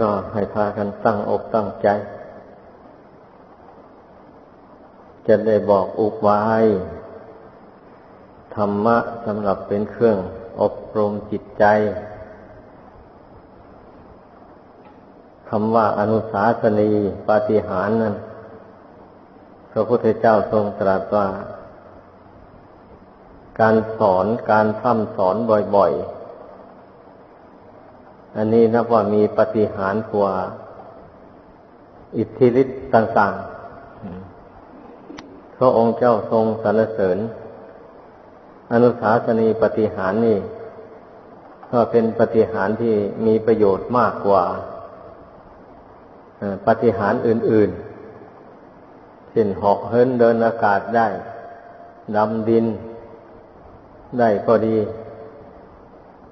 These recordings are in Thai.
ก็ให้พากันตั้งอกตั้งใจ จะได้บอกอุบายธรรมะสำหรับเป็นเครื่องอบรมจิตใจคำว่าอนุสาสนีปาฏิหารนั้นพระพุทธเจ้าทรงตรัสว่า การสอนการทำสอนบ่อยๆ อันนี้นับว่ามีปฏิหารกว่าอิทธิฤทธิ์ต่างๆพระองค์เจ้าทรงสรรเสริญ อนุสาสนีปฏิหารนี่ก็เป็นปฏิหารที่มีประโยชน์มากกว่าปฏิหารอื่นๆเช่นเหาะเฮินเดินอากาศได้ดำดินได้ก็ดี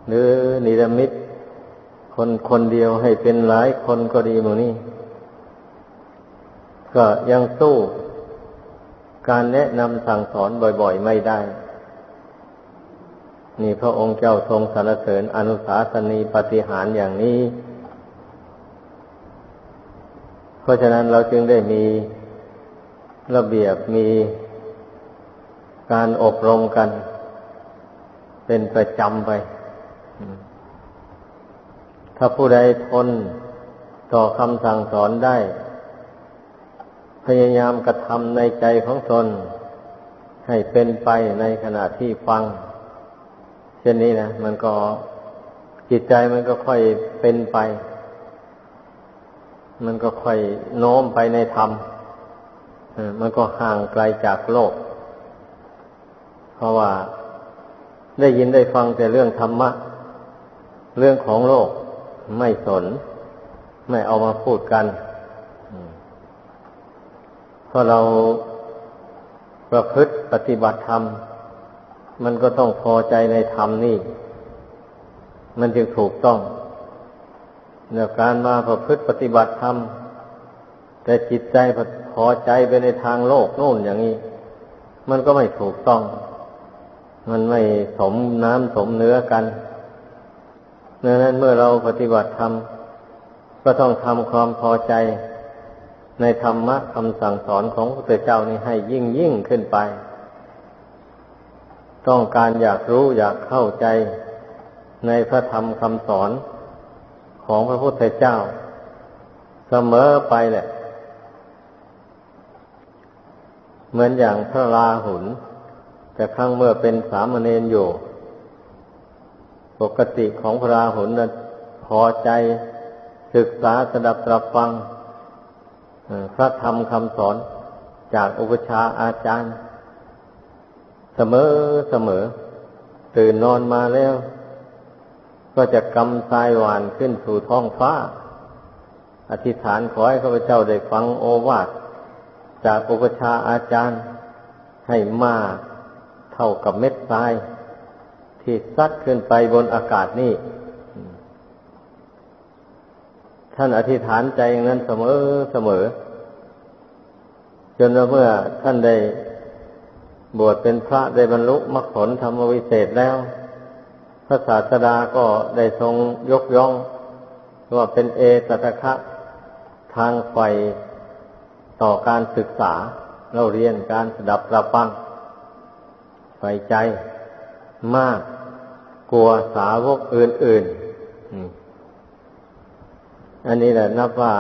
หรือนิรมิต คนคนเดียวให้เป็นหลายคนก็ดีหมือนี้ก็ยังสู้การแนะนำสั่งสอนบ่อย ๆ ไม่ได้ นี่พระองค์เจ้าทรงสรรเสริญอนุสาสนีปฏิหารอย่างนี้ เพราะฉะนั้นเราจึงได้มีระเบียบมีการอบรมกัน เป็นประจำไป ถ้าผู้ใดทนต่อคำสั่งสอนได้ พยายามกระทำในใจของตน ให้เป็นไปในขณะที่ฟัง เช่นนี้นะมันก็จิตใจมันก็ค่อยเป็นไป มันก็ค่อยโน้มไปในธรรมมันก็ห่างไกลจากโลก เพราะว่าได้ยินได้ฟังแต่เรื่องธรรมะ เรื่องของโลก ไม่สน ไม่เอามาพูดกันเพราะเราประพฤติปฏิบัติธรรม มันก็ต้องพอใจในธรรมนี่ มันจึงถูกต้องในการมาประพฤติปฏิบัติธรรม แต่จิตใจพอใจไปในทางโลกโน่นอย่างนี้ มันก็ไม่ถูกต้อง มันไม่สมน้ำสมเนื้อกัน ดังนั้นเมื่อเราปฏิบัติธรรมก็ต้องทำความพอใจในธรรมะคำสั่งสอนของพระเจ้านี้ให้ยิ่งยิ่งขึ้นไป ต้องการอยากรู้อยากเข้าใจในพระธรรมคำสอนของพระพุทธเจ้า เสมอไปแหละ เหมือนอย่างพระลาหุน แต่ครั้งเมื่อเป็นสามเณรอยู่ ปกติของพระราหุลนั้นพอใจศึกษาสดับตรับฟังพระธรรมคำสอนจากอุปชาอาจารย์ เสมอเสมอ ตื่นนอนมาแล้ว ก็จะกำทรายหวานขึ้นสู่ท้องฟ้า อธิษฐานขอให้ข้าพเจ้าได้ฟังโอวาทจากอุปชาอาจารย์ให้มากเท่ากับเม็ดทราย ที่ซัดขึ้นไปบนอากาศนี่ท่านอธิษฐานใจอย่างนั้นเสมอเสมอ จนเมื่อท่านได้บวชเป็นพระได้บรรลุมรรคผลธรรมวิเศษแล้ว พระศาสดาก็ได้ทรงยกย่องว่าเป็นเอตตะคะทางไฟต่อการศึกษา เราเรียนการสดับระฟังใฝ่ใจมาก กลัวสาวกอื่นๆอันนี้แหละนับว่า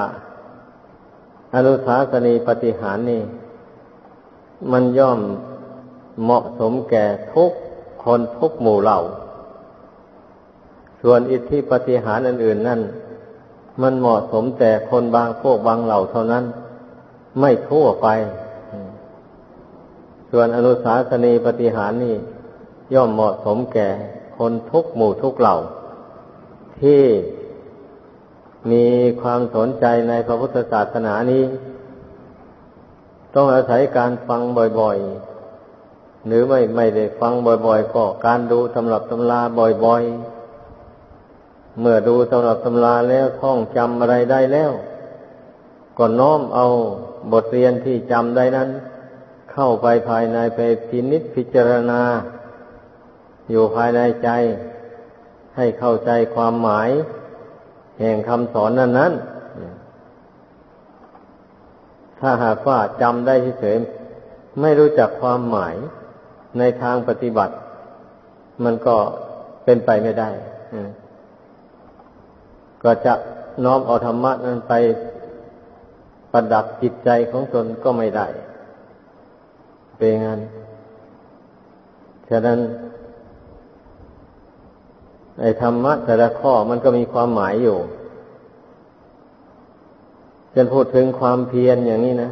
อนุสาสนีปฏิหารนี่ มันย่อมเหมาะสมแก่ทุกคนทุกหมู่เหล่า ส่วนอิทธิปฏิหารอื่น ๆ นั่น มันเหมาะสมแต่คนบางพวกบางเหล่าเท่านั้น ไม่ทั่วไป ส่วนอนุสาสนีปฏิหารนี่ ย่อมเหมาะสมแก่ คนทุกหมู่ทุกเหล่า ที่มีความสนใจในพระพุทธศาสนานี้ ต้องอาศัยการฟังบ่อยๆ หรือไม่ไม่ได้ฟังบ่อยๆ ก็การดูตำรับตำราบ่อยๆ เมื่อดูตำรับตำราแล้วท่องจำอะไรได้แล้วก็น้อมเอาบทเรียนที่จำได้นั้น เข้าไปภายในไปพินิจพิจารณา อยู่ภายในใจ ให้เข้าใจความหมาย แห่งคำสอนนั้นนั้นถ้าหากว่าจำได้เฉยๆไม่รู้จักความหมายในทางปฏิบัติ มันก็เป็นไปไม่ได้ก็จะน้อมเอาธรรมะนั้นไปประดับจิตใจของตนก็ไม่ได้ เป็นงั้น ฉะนั้น ไอ้ธรรมะแต่ละข้อมันก็มีความหมายอยู่จะพูดถึงความเพียรอย่างนี้นะ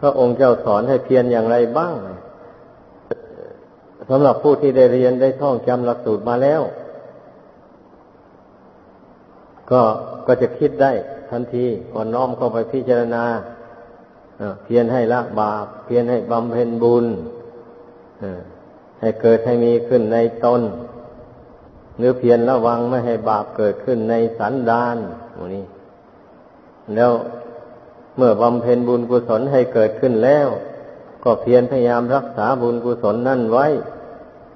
พระองค์เจ้าสอนให้เพียรอย่างไรบ้างสำหรับผู้ที่ได้เรียนได้ท่องจำหลักสูตรมาแล้ว ก็ก็จะคิดได้ทันทีก่อนน้อมเข้าไปพิจารณาเพียรให้ละบาป เพียรให้บำเพ็ญบุญ ให้เกิดให้มีขึ้นในตนหรือเพียรระวังไม่ให้บาปเกิดขึ้นในสันดานนี้แล้วเมื่อบำเพ็ญบุญกุศลให้เกิดขึ้นแล้ว ก็เพียรพยายามรักษาบุญกุศลนั่นไว้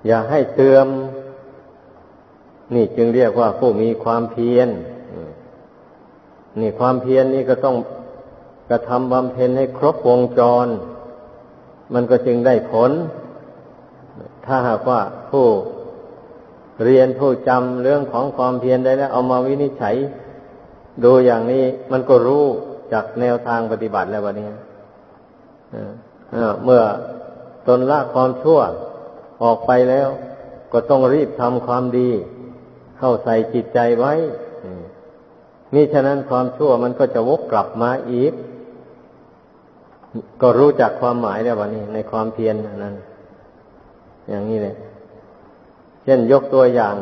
อย่าให้เสื่อม นี่จึงเรียกว่าผู้มีความเพียรนี่ความเพียรนนี่ก็ต้องกระทำบำเพ็ญให้ครบวงจร มันก็จึงได้ผล ถ้าหากว่าผู้เรียนผู้จำเรื่องของความเพียรได้แล้ว เอามาวินิจฉัย ดูอย่างนี้มันก็รู้จากแนวทางปฏิบัติแล้ววันนี้เมื่อตนละความชั่วออกไปแล้ว ก็ต้องรีบทำความดี เข้าใส่จิตใจไว้มิฉะนั้นความชั่วมันก็จะวกกลับมาอีก ก็รู้จักความหมายแล้ววันนี้ ในความเพียรนั้น อย่างนี้เลย เช่นยกตัวอย่าง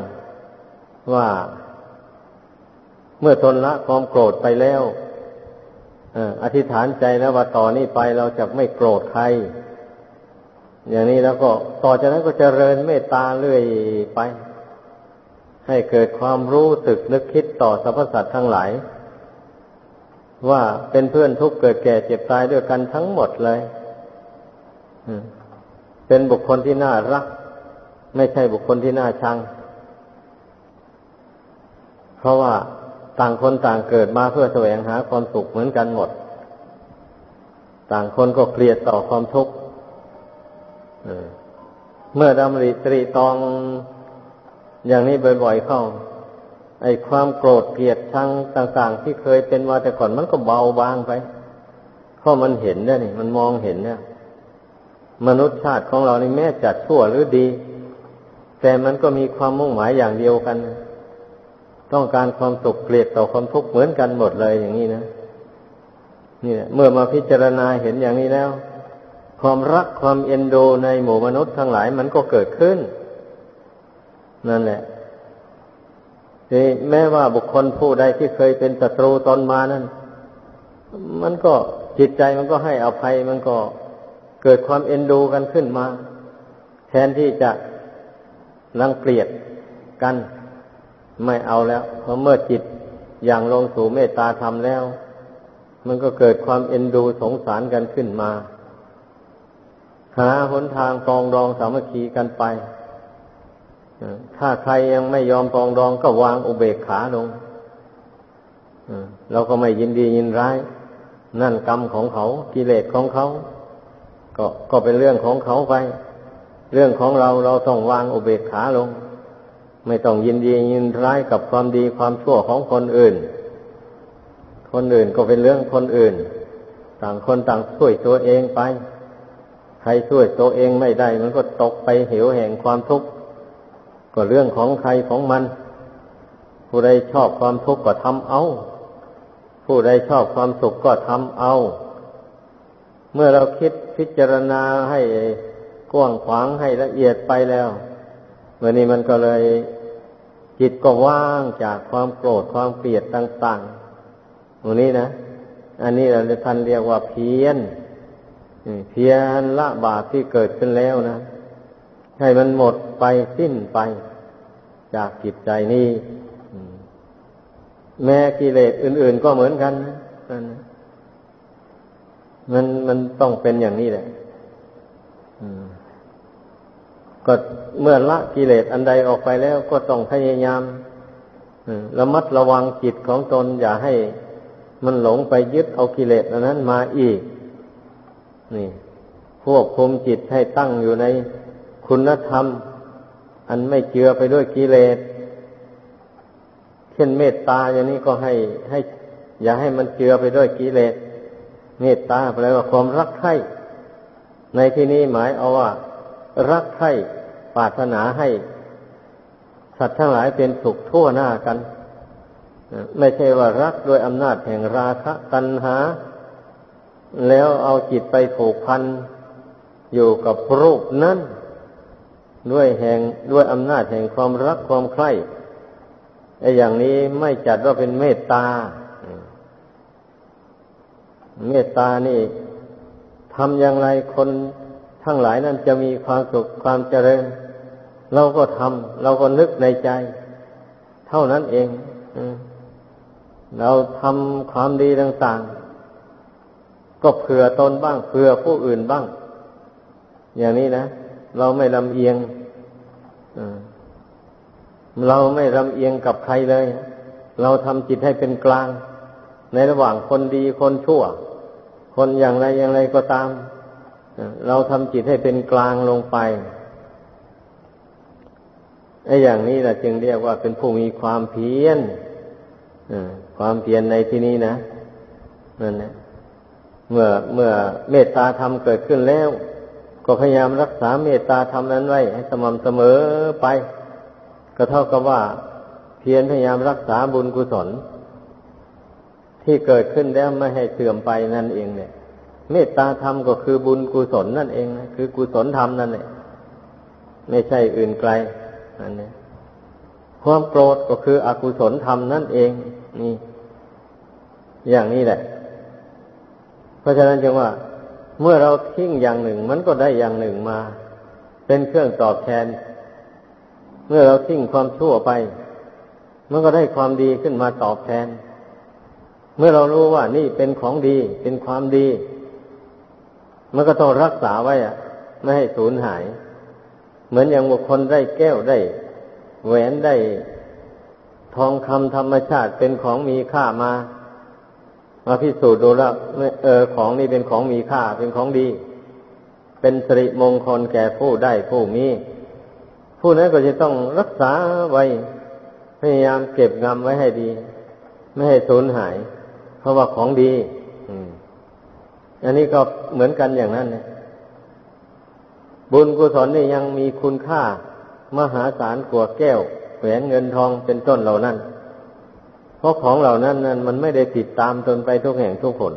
ว่าเมื่อทนละความโกรธไปแล้วอธิษฐานใจแล้วว่าต่อนนี้ไปเราจะไม่โกรธใคร อย่างนี้แล้วก็ต่อจากนั้นก็จเจริญเมตตาเรื่อยไป ให้เกิดความรู้สึกนึกคิดต่อสรรพสัตว์ทั้งหลาย ว่าเป็นเพื่อนทุกเกิดแก่เจ็บตายด้วยกันทั้งหมดเลย เป็นบุคคลที่น่ารัก ไม่ใช่บุคคลที่น่าชัง เพราะว่าต่างคนต่างเกิดมาเพื่อแสวงหาความสุขเหมือนกันหมด ต่างคนก็เกลียดต่อความทุกข์เมื่อดำริตรีตองอย่างนี้บ่อยๆเข้า ไอ้ความโกรธเกลียดชังต่าง ๆ ที่เคยเป็นมาแต่ก่อนมันก็เบาบางไปเพราะมันเห็นได้นี่ มันมองเห็นเนี่ย มนุษย์ชาติของเราในแม้จัดชั่วหรือดี แต่มันก็มีความมุ่งหมายอย่างเดียวกัน ต้องการความสุขเกลียดต่อความทุกข์เหมือนกันหมดเลยอย่างนี้นะนี่เมื่อมาพิจารณาเห็นอย่างนี้แล้ว ความรักความเอ็นดูในหมู่มนุษย์ทั้งหลายมันก็เกิดขึ้น นั่นแหละนี่แม้ว่าบุคคลผู้ใดที่เคยเป็นศัตรูตนมานั้น มันก็จิตใจมันก็ให้อภัยมันก็ เกิดความเอ็นดูกันขึ้นมา แทนที่จะรังเกียจกันไม่เอาแล้ว เพราะเมื่อจิตอย่างลงสู่เมตตาธรรมแล้ว มันก็เกิดความเอ็นดูสงสารกันขึ้นมา หาหนทางกองรองสามัคคีกันไป ถ้าใครยังไม่ยอมปองดองก็วางอุเบกขาลงเราก็ไม่ยินดียินร้าย นั่นกรรมของเขากิเลสของเขา ก็ก็เป็นเรื่องของเขาไป เรื่องของเราเราต้องวางอุเบกขาลง ไม่ต้องยินดียินร้ายกับความดีความชั่วของคนอื่น คนอื่นก็เป็นเรื่องคนอื่น ต่างคนต่างช่วยตัวเองไป ใครช่วยตัวเองไม่ได้ มันก็ตกไปเหวแห่งความทุกข์ก็เรื่องของใครของมัน ผู้ใดชอบความทุกข์ก็ทำเอา ผู้ใดชอบความสุขก็ทำเอา เมื่อเราคิดพิจารณาให้กว้างขวางให้ละเอียดไปแล้ววันนี้มันก็เลยจิตก็ว่างจากความโกรธความเกลียดต่างๆวันนี้นะ อันนี้เราท่านเรียกว่าเพียนเพียนละบาปที่เกิดขึ้นแล้วนะ ให้มันหมดไปสิ้นไป จากจิตใจนี้ แม้กิเลสอื่น ๆ ก็เหมือนกันนะ มันมันต้องเป็นอย่างนี้แหละก็เมื่อละกิเลสอันใดออกไปแล้ว ก็ต้องพยายามระมัดระวังจิตของตน อย่าให้มันหลงไปยึดเอากิเลสอันนั้นมาอีก นี่ควบคุมจิตให้ตั้งอยู่ในคุณธรรม อันไม่เจือไปด้วยกิเลสเช่นเมตตาอย่างนี้ก็ให้ให้ อย่าให้มันเจือไปด้วยกิเลส เมตตาแปลว่าความรักใคร่ในที่นี้หมายเอาว่า รักใคร่ปรารถนาให้สัตว์ทั้งหลายเป็นสุขทั่วหน้ากัน ไม่ใช่ว่ารักโดยอำนาจแห่งราคะตัณหา แล้วเอาจิตไปผูกพันอยู่กับรูปนั้นด้วยแห่งด้วยอำนาจแห่งความรักความใคร่ไอ้อย่างนี้ไม่จัดว่าเป็นเมตตา เมตตานี่ทำอย่างไรคนทั้งหลายนั้นจะมีความสุขความเจริญ เราก็ทำเราก็นึกในใจ เท่านั้นเองเราทำความดีต่างๆ ก็เผื่อตนบ้างเผื่อผู้อื่นบ้าง อย่างนี้นะ เราไม่ลำเอียงเราไม่ลำเอียงกับใครเลย เราทำจิตให้เป็นกลาง ในระหว่างคนดีคนชั่ว คนอย่างไรอย่างไรก็ตาม เราทำจิตให้เป็นกลางลงไปไอ้อย่างนี้แหละจึงเรียกว่าเป็นผู้มีความเพียรความเพียรในที่นี้นะนั่นแหละเมื่อเมื่อเมตตาธรรมเกิดขึ้นแล้ว ก็พยายามรักษาเมตตาธรรมนั้นไว้ ให้สม่ำเสมอไป ก็เท่ากับว่า เพียรพยายามรักษาบุญกุศล ที่เกิดขึ้นแล้วไม่ให้เสื่อมไปนั่นเองเนี่ยเมตตาธรรมก็คือบุญกุศลนั่นเองนะคือกุศลธรรมนั่นแหละไม่ใช่อื่นไกลนั่นเนี่ยความโกรธก็คืออกุศลธรรมนั่นเอง นี่ อย่างนี้แหละ เพราะฉะนั้นจึงว่า เมื่อเราทิ้งอย่างหนึ่ง มันก็ได้อย่างหนึ่งมา เป็นเครื่องตอบแทน เมื่อเราทิ้งความชั่วไป มันก็ได้ความดีขึ้นมาตอบแทน เมื่อเรารู้ว่านี่เป็นของดี เป็นความดี มันก็ต้องรักษาไว้อะไม่ให้สูญหาย เหมือนอย่างบุคคลได้แก้วได้แหวนได้ทองคำธรรมชาติเป็นของมีค่ามา มาพิสูจน์ดูแล้วเออของนี้เป็นของมีค่า เป็นของดี เป็นสิริมงคลแก่ผู้ได้ผู้มี ผู้นั้นก็จะต้องรักษาไว้ พยายามเก็บงำไว้ให้ดี ไม่ให้สูญหาย ราะว่าของดีอันนี้ก็เหมือนกันอย่างนั้นเนี่ยบุญกุศลนี่ยังมีคุณค่ามหาศาลกว่าแก้วแหวนเงินทองเป็นต้นเหล่านั้น เพราะของเหล่านั้นนั้นมันไม่ได้ติดตามตนไปทุกแห่งทุกผล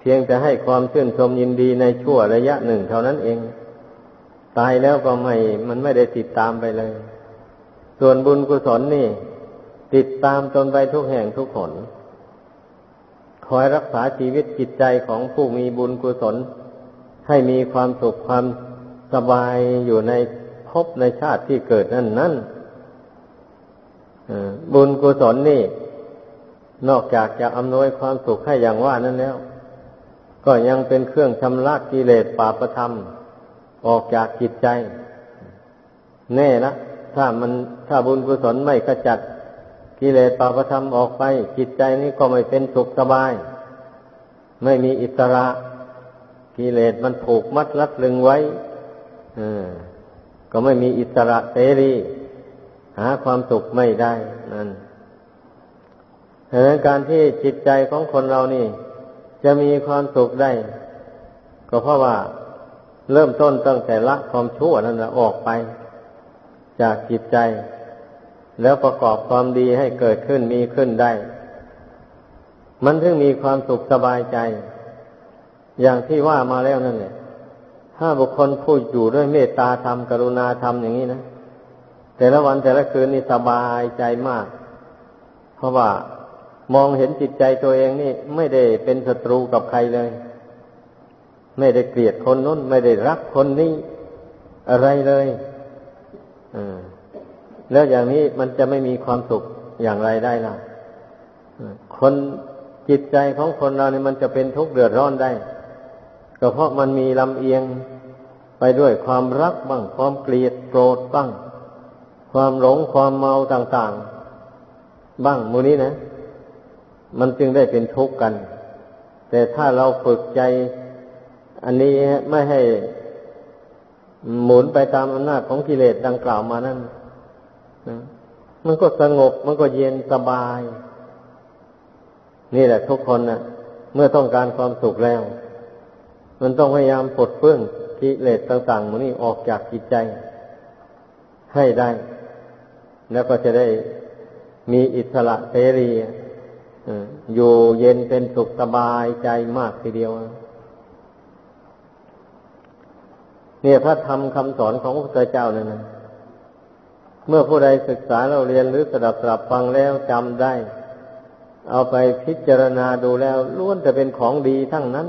เพียงแต่ให้ความชื่นชมยินดีในชั่วระยะหนึ่งเท่านั้นเอง ตายแล้วก็ไม่ มันไม่ได้ติดตามไปเลย ส่วนบุญกุศลนี่ ติดตามตนไปทุกแห่งทุกผล คอยรักษาชีวิตจิตใจของผู้มีบุญกุศล ให้มีความสุขความสบายอยู่ในภพในชาติที่เกิดนั่นนั่นบุญกุศลนี่ นอกจากจะอำนวยความสุขให้อย่างว่านั้นแล้ว ก็ยังเป็นเครื่องชำระกิเลสปาประธรรม ออกจากจิตใจ แน่นะถ้ามันถ้าบุญกุศลไม่ขจัด กิเลสปาประธรรมออกไป จิตใจนี้ก็ไม่เป็นสุขสบาย ไม่มีอิสระกิเลสมันผูกมัดรัดลึงไว้ก็ไม่มีอิสระเสรีหาความสุขไม่ได้นั่นดังนั้นการที่จิตใจของคนเรานี่ จะมีความสุขได้ ก็เพราะว่าเริ่มต้นตั้งแต่ละความชั่วนั่นแหละออกไป จากจิตใจ แล้วประกอบความดีให้เกิดขึ้นมีขึ้นได้ มันถึงมีความสุขสบายใจ อย่างที่ว่ามาแล้วนั่นแหละถ้าบุคคลพูดอยู่ด้วยเมตตาธรรมกรุณาธรรมอย่างนี้นะแต่ละวันแต่ละคืนนี่สบายใจมาก เพราะว่ามองเห็นจิตใจตัวเองนี่ ไม่ได้เป็นศัตรูกับใครเลย ไม่ได้เกลียดคนนู้น ไม่ได้รักคนนี้อะไรเลย อ แล้วอย่างนี้มันจะไม่มีความสุขอย่างไรได้ล่ะคนจิตใจของคนเราเนี่ยมันจะเป็นทุกข์เดือดร้อนได้ ก็เพราะมันมีลำเอียงไปด้วยความรักบ้าง ความเกลียดโกรธบ้าง ความหลงความเมาต่างๆ บ้างมูนี้นะ มันจึงได้เป็นทุกข์กัน แต่ถ้าเราฝึกใจ อันนี้ไม่ให้หมุนไปตามอำนาจของกิเลสดังกล่าวมานั่น มันก็สงบมันก็เย็นสบาย นี่แหละทุกคนนะ่ะ เมื่อต้องการความสุขแล้ว มันต้องพยายามปลดเปื้องกิเลสต่างๆมันนี่ออกจากจิตใจ ให้ได้ แล้วก็จะได้มีอิสระเสรีอยู่เย็นเป็นสุขสบายใจมากทีเดียว เนี่ยพระธรรมคำสอนของพระพุทธเจ้าเนี่ยนะ เมื่อผู้ใดศึกษาเราเรียนหรือสดับสดับฟังแล้วจำได้ เอาไปพิจารณาดูแล้วล้วนแต่เป็นของดีทั้งนั้น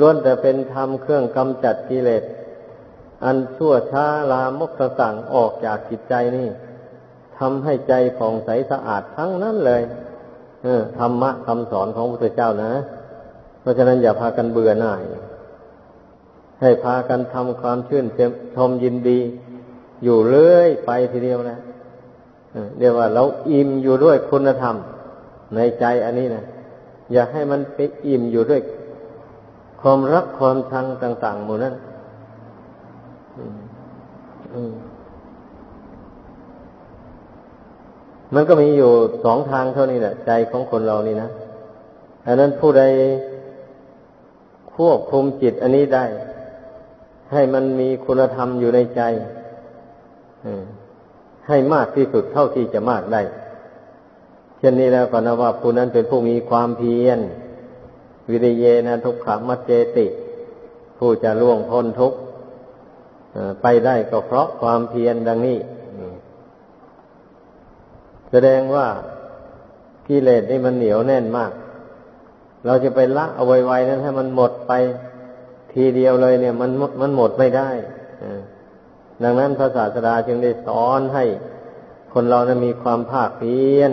ล้วนแต่เป็นธรรมเครื่องกำจัดกิเลสอันชั่วช้าลามกสั่งออกจากจิตใจนี่ทำให้ใจผ่องใสสะอาดทั้งนั้นเลยเออธรรมะคำสอนของพระพุทธเจ้านะ เพราะฉะนั้นอย่าพากันเบื่อหน่าย ให้พากันทำความชื่นชมยินดี อยู่เรื่อยไปทีเดียวนะเรียกว่าเราอิ่มอยู่ด้วยคุณธรรม ในใจอันนี้นะอย่าให้มันไปอิ่มอยู่ด้วย ความรักความชังต่าง ๆ หมู่นั้นมันก็มีอยู่สองทางเท่านี้แหละใจของคนเรานี่นะอันนั้นผู้ใดควบคุมจิตอันนี้ได้ ให้มันมีคุณธรรมอยู่ในใจ ให้มากที่สุดเท่าที่จะมากได้ เช่นนี้แล้วก็นะว่าผู้นั้นเป็นผู้มีความเพียร วิริเยนะทุกขมัจเจติ ผู้จะล่วงพ้นทุกข์ไปได้ก็เพราะความเพียรดังนี้ แสดงว่ากิเลสนี่มันเหนียวแน่นมาก เราจะไปละเอาไว้ๆนั้นให้มันหมดไปทีเดียวเลยเนี่ย มันมันหมดไม่ได้ ดังนั้นพระศาสดาจึงได้สอนให้คนเรานะมีความภาคเพียร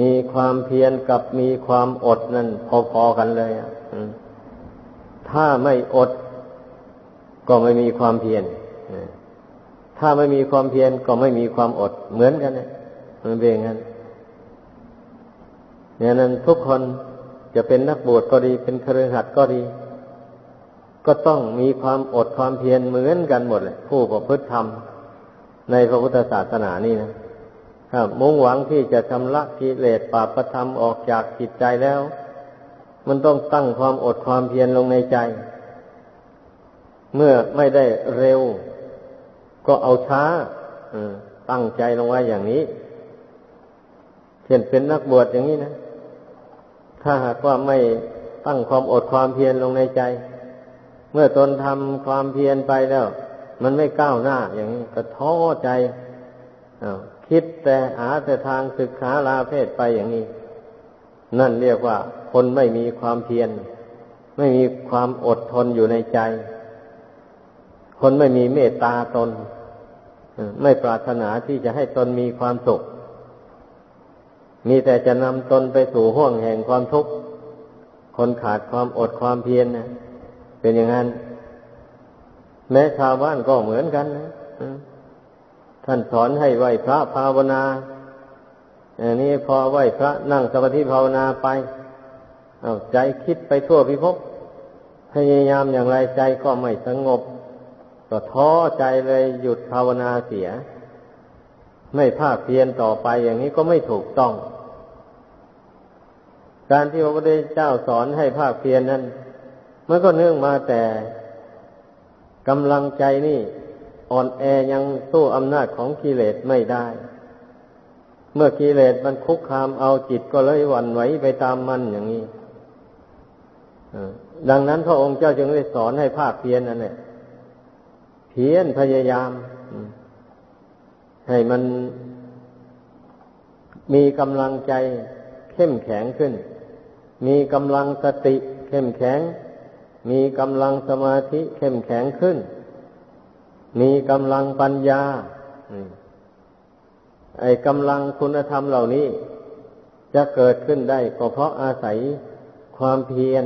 มีความเพียรกับมีความอดนั่นพอๆกันเลยถ้าไม่อดก็ไม่มีความเพียร ถ้าไม่มีความเพียรก็ไม่มีความอด เหมือนกันเนี่ยมันเป็นอย่างนั้นเนี่ยนั้นทุกคนจะเป็นนักบวชก็ดี เป็นครือขัดก็ดี ก็ต้องมีความอดความเพียรเหมือนกันหมดเลยผู้ประพฤติธรรมในพระพุทธศาสนานี่นะมุ่งหวังที่จะชำระกิเลสปาประธรรมออกจากจิตใจแล้ว มันต้องตั้งความอดความเพียรลงในใจ เมื่อไม่ได้เร็ว ก็เอาช้าตั้งใจลงไว้อย่างนี้เช่นเป็นนักบวชอย่างนี้นะ ถ้าหากว่าไม่ตั้งความอดความเพียรลงในใจ มื่อตนทำความเพียรไปแล้ว มันไม่ก้าวหน้า อย่างนี้ก็ท้อใจคิดแต่หาแต่ทางศึกษาลาเพศไปอย่างนี้ นั่นเรียกว่าคนไม่มีความเพียร ไม่มีความอดทนอยู่ในใจ คนไม่มีเมตตาตน ไม่ปรารถนาที่จะให้ตนมีความสุข มีแต่จะนำตนไปสู่ห่วงแห่งความทุกข์ คนขาดความอดความเพียรนะ เป็นอย่างนั้นแม้ชาวบ้านก็เหมือนกันนะท่านสอนให้ไหวพระภาวนาอันนี้พอไหวพระนั่งสมาธิภาวนาไปเอาใจคิดไปทั่วพิภพพยายามอย่างไรใจก็ไม่สงบ ก็ท้อใจเลยหยุดภาวนาเสีย ไม่ภาคเพียรต่อไปอย่างนี้ก็ไม่ถูกต้อง การที่พระพุทธเจ้าสอนให้ภาคเพียรนนั้น มันก็เนื่องมาแต่กำลังใจนี่อ่อนแอยังสู้อำนาจของกิเลสไม่ได้ เมื่อกิเลสมันคุกคามเอาจิตก็เลยหวั่นไหวไปตามมันอย่างนี้ดังนั้นพระองค์เจ้าจึงได้สอนให้ภาคเพียรนั่นแหละเพียรพยายาม ให้มันมีกำลังใจเข้มแข็งขึ้น มีกำลังสติเข้มแข็ง มีกำลังสมาธิเข้มแข็งขึ้น มีกำลังปัญญาไอ้กำลังคุณธรรมเหล่านี้ จะเกิดขึ้นได้ก็เพราะอาศัยความเพียร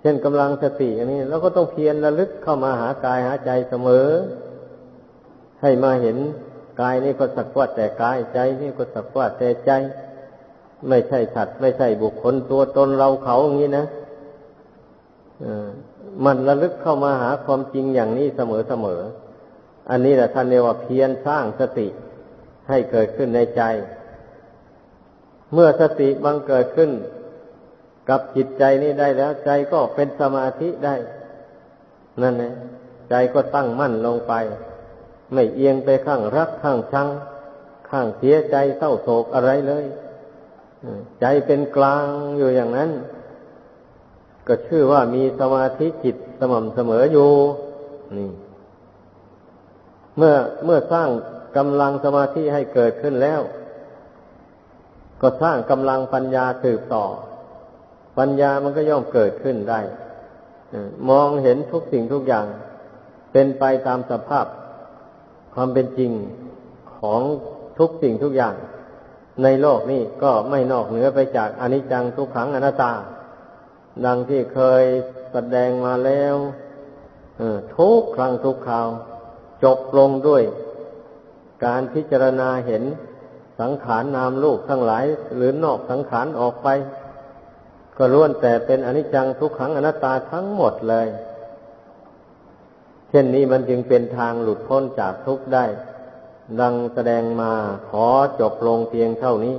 เช่นกำลังสติอันนี้เราก็ต้องเพียรระลึกเข้ามาหากายหาใจเสมอ ให้มาเห็นกายนี่ก็สักว่าแต่กายใจนี่ก็สักว่าแต่ใจ ไม่ใช่สัตว์ไม่ใช่บุคคลตัวตนเราเขาอย่างนี้นะ มันระลึกเข้ามาหาความจริงอย่างนี้เสมอเสมอ อันนี้แหละท่านเรียกว่าเพียรสร้างสติให้เกิดขึ้นในใจ เมื่อสติบังเกิดขึ้น กับจิตใจนี้ได้แล้วใจก็เป็นสมาธิได้ นั่นเองใจก็ตั้งมั่นลงไป ไม่เอียงไปข้างรักข้างชัง ข้างเสียใจเศร้าโศกอะไรเลย ใจเป็นกลางอยู่อย่างนั้น ก็ชื่อว่ามีสมาธิจิตสม่ำเสมออยู่นี่เมื่อเมื่อสร้างกำลังสมาธิให้เกิดขึ้นแล้ว ก็สร้างกำลังปัญญาสืบต่อ ปัญญามันก็ย่อมเกิดขึ้นได้มองเห็นทุกสิ่งทุกอย่าง เป็นไปตามสภาพ ความเป็นจริงของทุกสิ่งทุกอย่าง ในโลกนี้ก็ไม่นอกเหนือไปจากอนิจจังทุกขังอนัตตา ดังที่เคยแสดงมาแล้วทุกครั้งทุกคราว จบลงด้วย การพิจารณาเห็นสังขารนามลูกทั้งหลาย หรือนอกสังขารออกไป ก็ล้วนแต่เป็นอนิจจังทุกขังอนัตตาทั้งหมดเลย เช่นนี้มันจึงเป็นทางหลุดพ้นจากทุกข์ได้ ดังแสดงมาขอจบลงเพียงเท่านี้